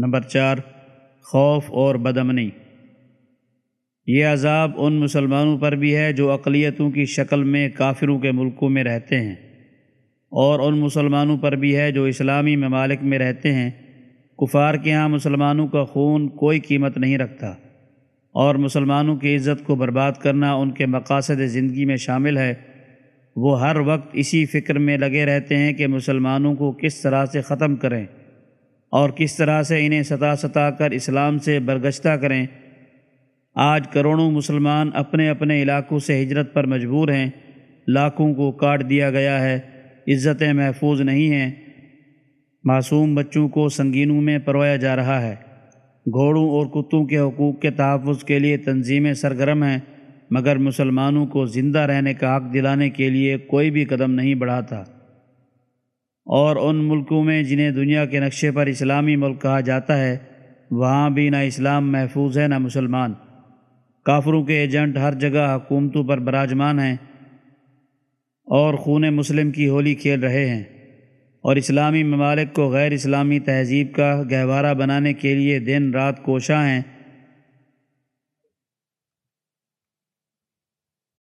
Number چار، خوف اور بدمنی۔ یہ عذاب ان مسلمانوں پر بھی ہے جو اقلیتوں کی شکل میں کافروں کے ملکوں میں رہتے ہیں، اور ان مسلمانوں پر بھی ہے جو اسلامی ممالک میں رہتے ہیں۔ کفار کے ہاں مسلمانوں کا خون کوئی قیمت نہیں رکھتا، اور مسلمانوں کی عزت کو برباد کرنا ان کے مقاصد زندگی میں شامل ہے۔ وہ ہر وقت اسی فکر میں لگے رہتے ہیں کہ مسلمانوں کو کس طرح سے ختم کریں۔ اور کس طرح سے انہیں ستا ستا کر اسلام سے برگشتہ کریں۔ آج کروڑوں مسلمان اپنے اپنے علاقوں سے ہجرت پر مجبور ہیں۔ لاکھوں کو کاٹ دیا گیا ہے۔ عزتیں محفوظ نہیں ہیں۔ معصوم بچوں کو سنگینوں میں پرویا جا رہا ہے۔ گھوڑوں اور کتوں کے حقوق کے تحفظ کے لیے تنظیمیں سرگرم ہیں۔ مگر مسلمانوں کو زندہ رہنے کا حق دلانے کے لیے کوئی بھی قدم نہیں بڑھاتا۔ اور ان ملکوں میں جنہیں دنیا کے نقشے پر اسلامی ملک کہا جاتا ہے، وہاں بھی نہ اسلام محفوظ ہے نہ مسلمان۔ کافروں کے ایجنٹ ہر جگہ حکومتوں پر براجمان ہیں اور خون مسلم کی ہولی کھیل رہے ہیں۔ اور اسلامی ممالک کو غیر اسلامی تہذیب کا گہوارہ بنانے کے لیے دن رات کوشاں ہیں۔